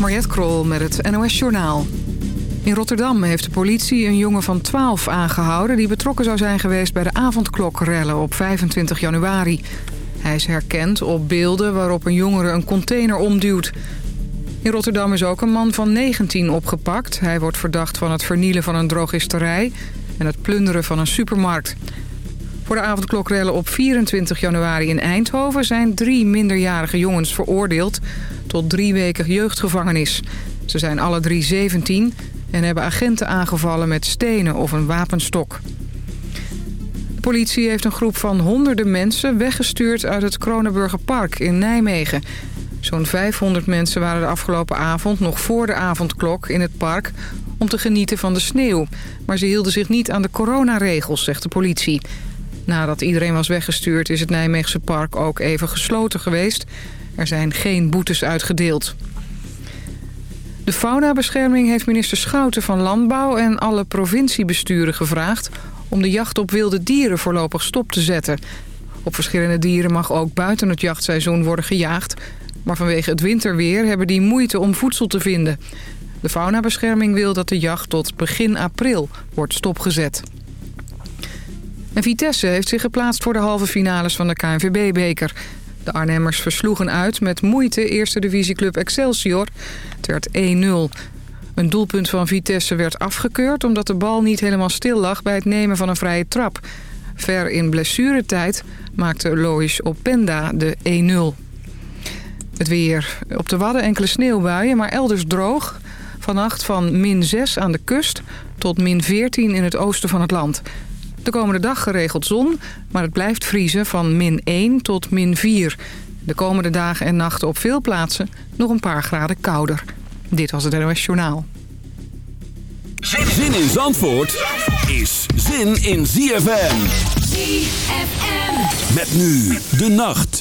Mariette Krol met het NOS Journaal. In Rotterdam heeft de politie een jongen van 12 aangehouden... die betrokken zou zijn geweest bij de avondklokrellen op 25 januari. Hij is herkend op beelden waarop een jongere een container omduwt. In Rotterdam is ook een man van 19 opgepakt. Hij wordt verdacht van het vernielen van een drogisterij... en het plunderen van een supermarkt. Voor de avondklokrellen op 24 januari in Eindhoven... zijn drie minderjarige jongens veroordeeld tot drie weken jeugdgevangenis. Ze zijn alle drie 17 en hebben agenten aangevallen met stenen of een wapenstok. De politie heeft een groep van honderden mensen weggestuurd uit het Kronenburger Park in Nijmegen. Zo'n 500 mensen waren de afgelopen avond nog voor de avondklok in het park om te genieten van de sneeuw. Maar ze hielden zich niet aan de coronaregels, zegt de politie. Nadat iedereen was weggestuurd is het Nijmeegse park ook even gesloten geweest. Er zijn geen boetes uitgedeeld. De faunabescherming heeft minister Schouten van Landbouw en alle provinciebesturen gevraagd... om de jacht op wilde dieren voorlopig stop te zetten. Op verschillende dieren mag ook buiten het jachtseizoen worden gejaagd... maar vanwege het winterweer hebben die moeite om voedsel te vinden. De faunabescherming wil dat de jacht tot begin april wordt stopgezet. En Vitesse heeft zich geplaatst voor de halve finales van de KNVB-beker. De Arnhemmers versloegen uit met moeite eerste divisieclub Excelsior. Het werd 1-0. Een doelpunt van Vitesse werd afgekeurd omdat de bal niet helemaal stil lag bij het nemen van een vrije trap. Ver in blessuretijd maakte Lois Openda de 1-0. Het weer. Op de Wadden enkele sneeuwbuien, maar elders droog. Vannacht van min 6 aan de kust tot min 14 in het oosten van het land. De komende dag geregeld zon, maar het blijft vriezen van min 1 tot min 4. De komende dagen en nachten op veel plaatsen nog een paar graden kouder. Dit was het NOS Journaal. Zin in Zandvoort is zin in ZFM. ZFM. Met nu de nacht.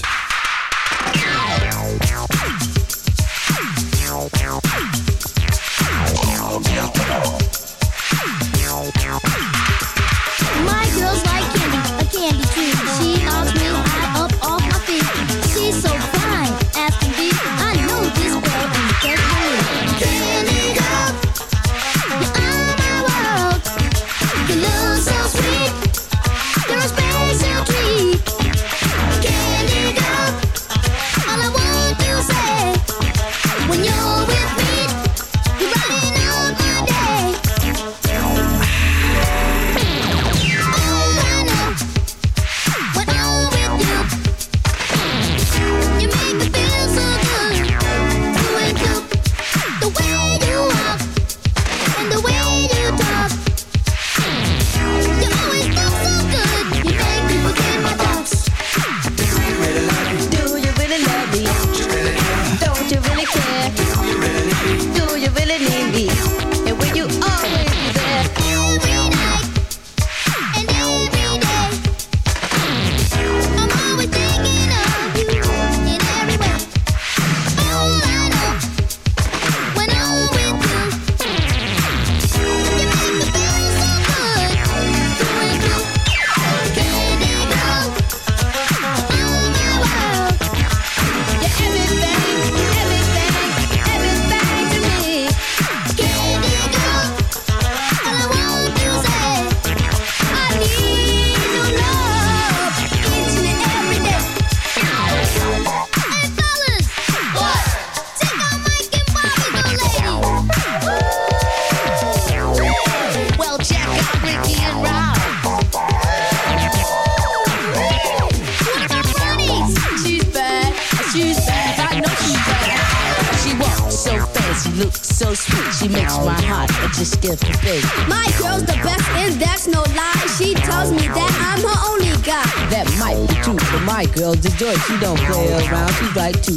She don't play around, she's right to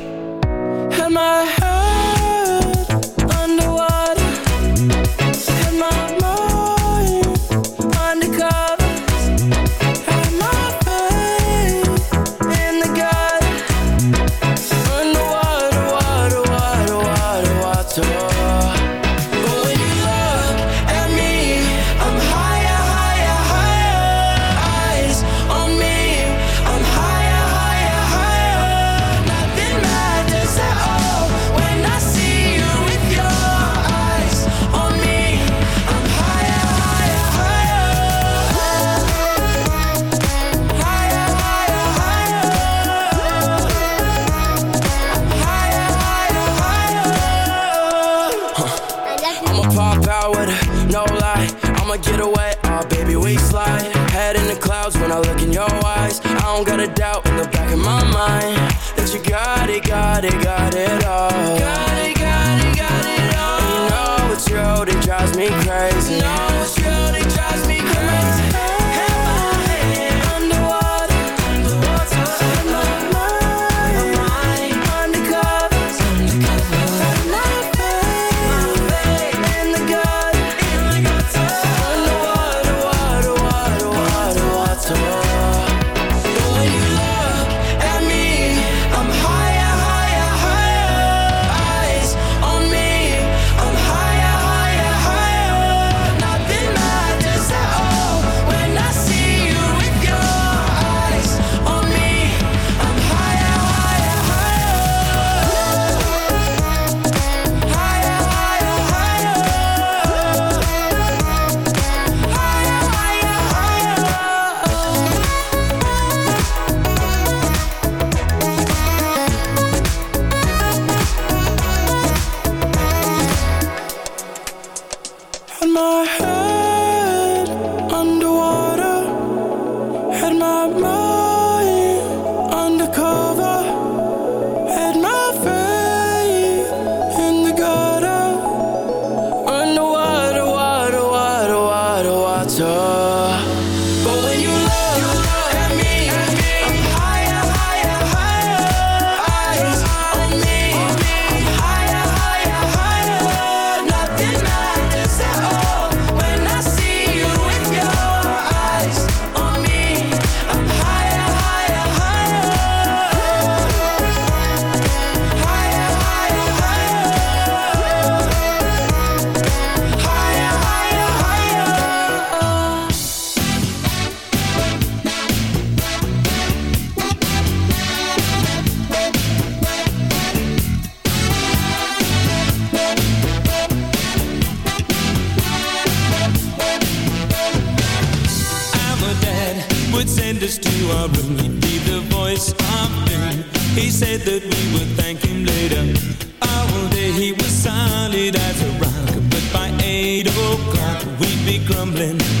don't got a doubt in the back of my mind that you got it, got it, got it all. Got it, got it, got it all. And you know it's you that drives me crazy. You know it's you that drives me crazy. darling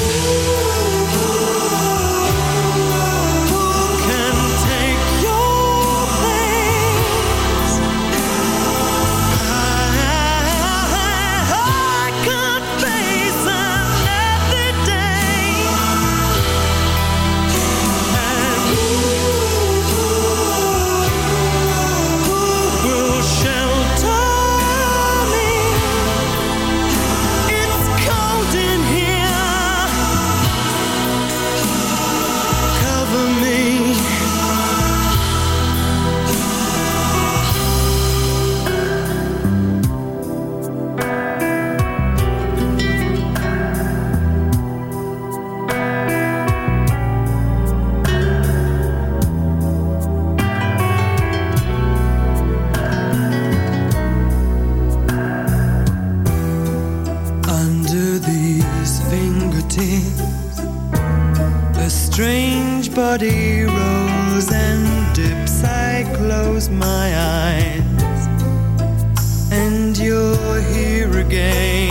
game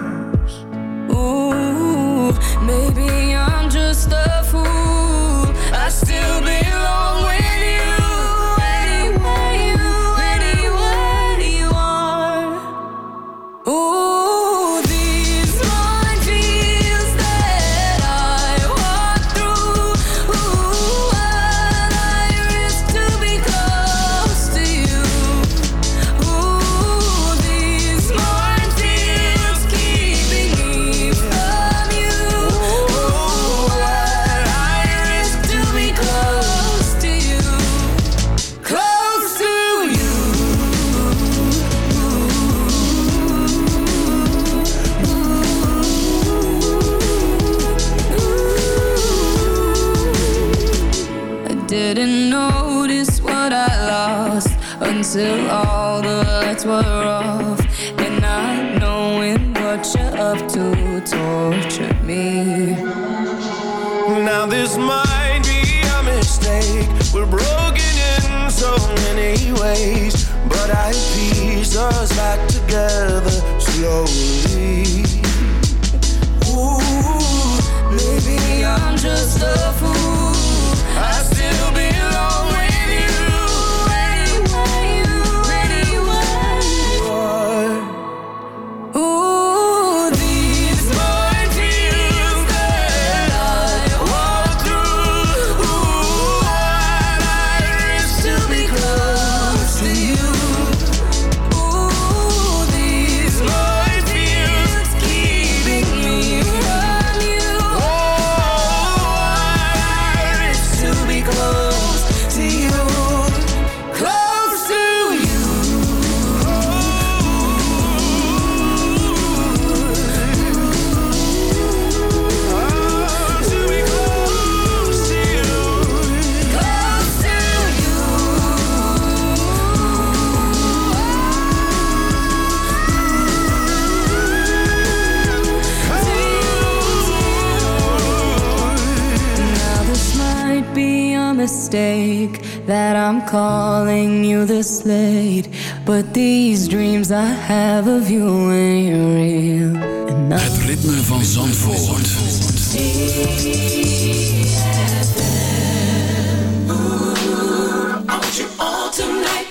mistake that I'm calling you this late. But these dreams I have of you ain't real. And Het ritme van Zandvoort. I want you all tonight.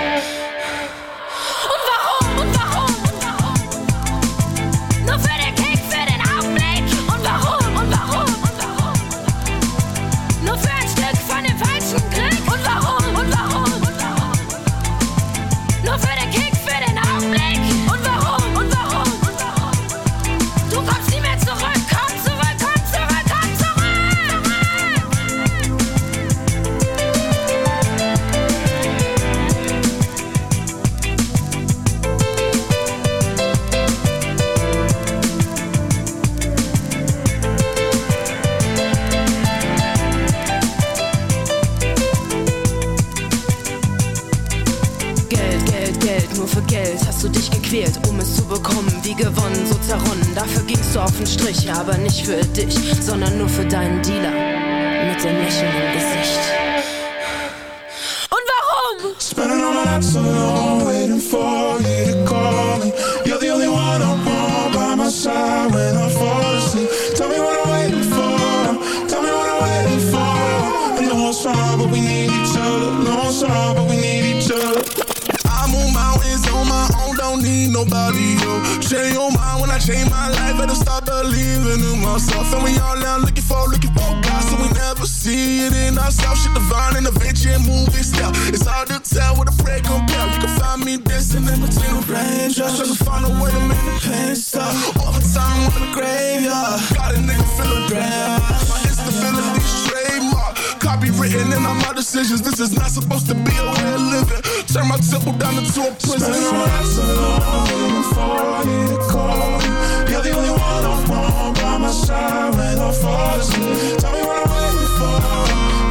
Turn my temple down into a prison. Spend my life so alone before I get a call. You're the only one I want by my side when I fall asleep. Tell me what I'm waiting for.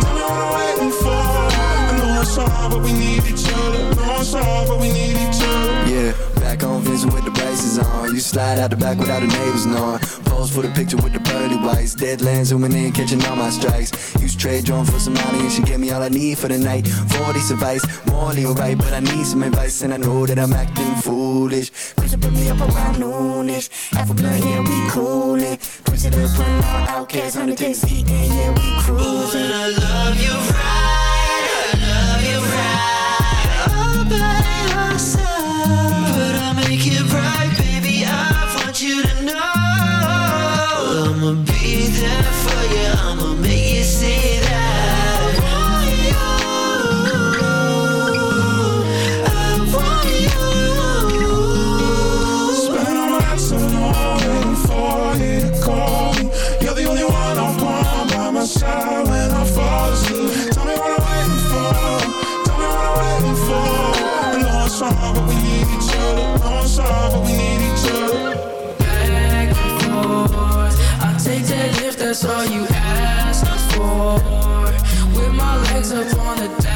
Tell me what I'm waiting for. I know it's hard, but we need each other. I know it's hard, but we need each other bitches with the braces on. You slide out the back without the neighbors knowing. Pose for the picture with the pearly whites. Deadlands zooming in, catching all my strikes. Use trade drone for some money and she gave me all I need for the night. 40's advice, morally alright, but I need some advice and I know that I'm acting foolish. Push put me up around noonish. Half a blunt, yeah, we coolin'. Push it up, run out, outcast, 100 days eating, yeah, we cruising. Ooh, I love you right, I love you right. All by yourself. legs up on the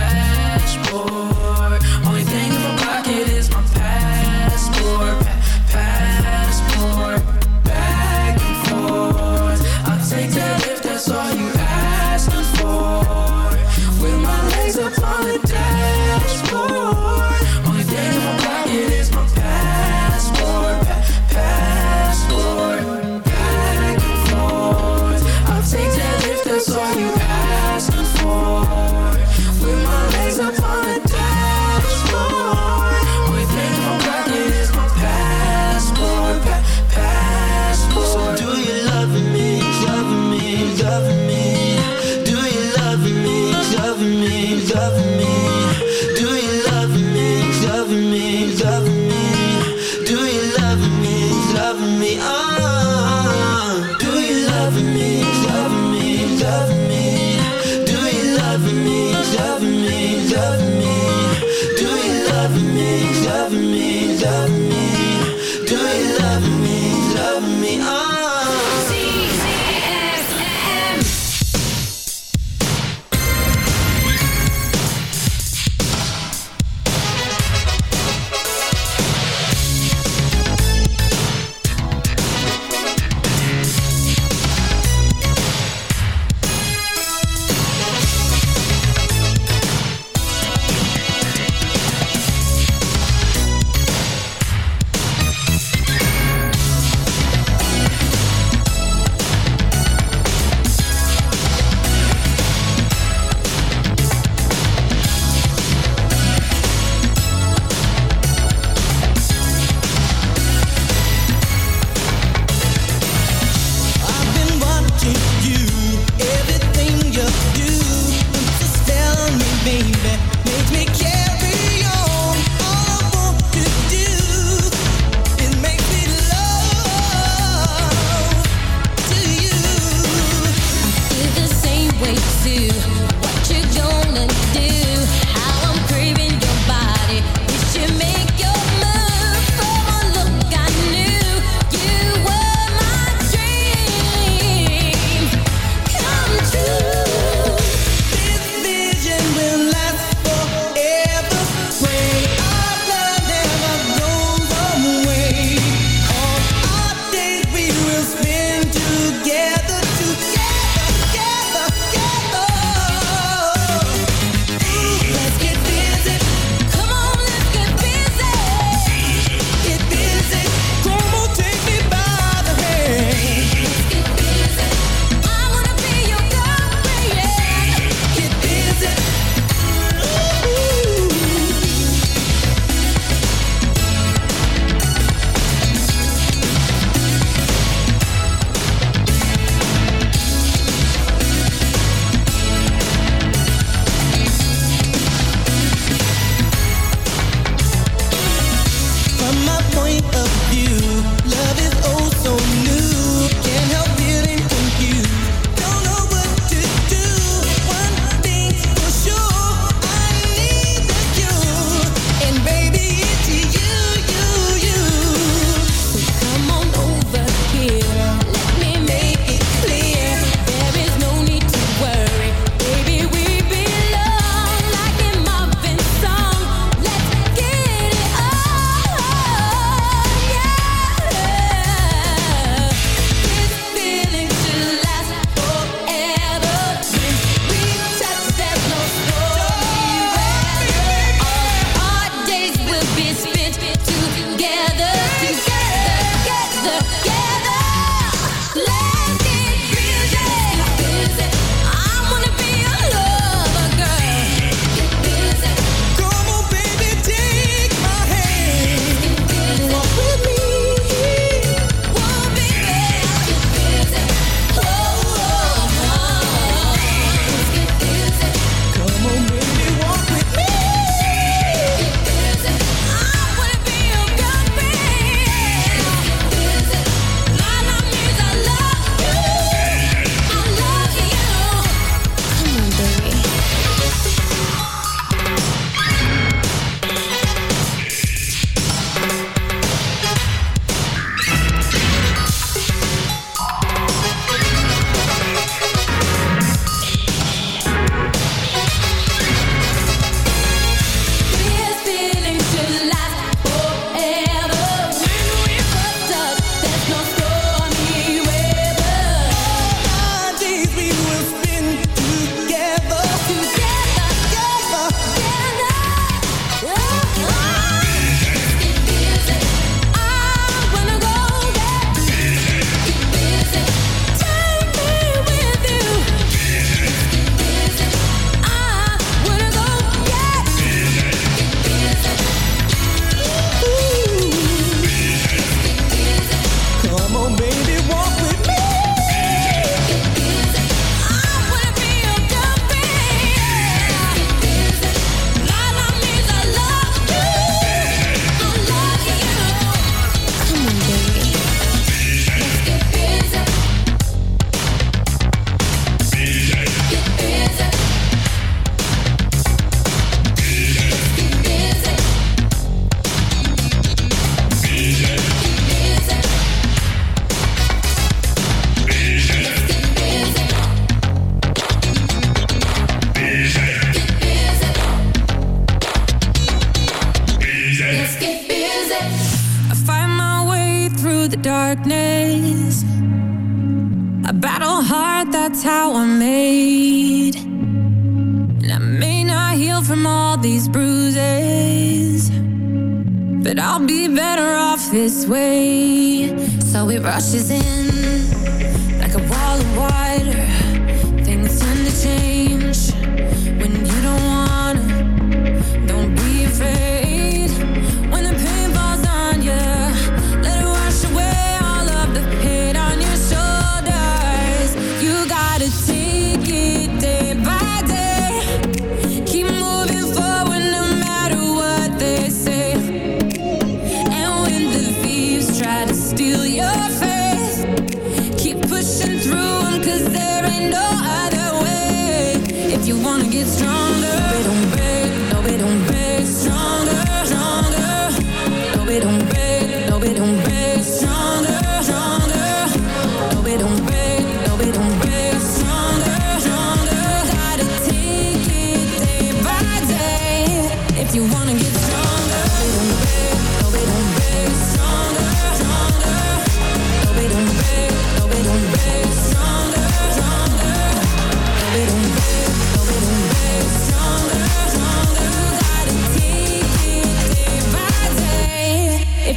this way, so it rushes in.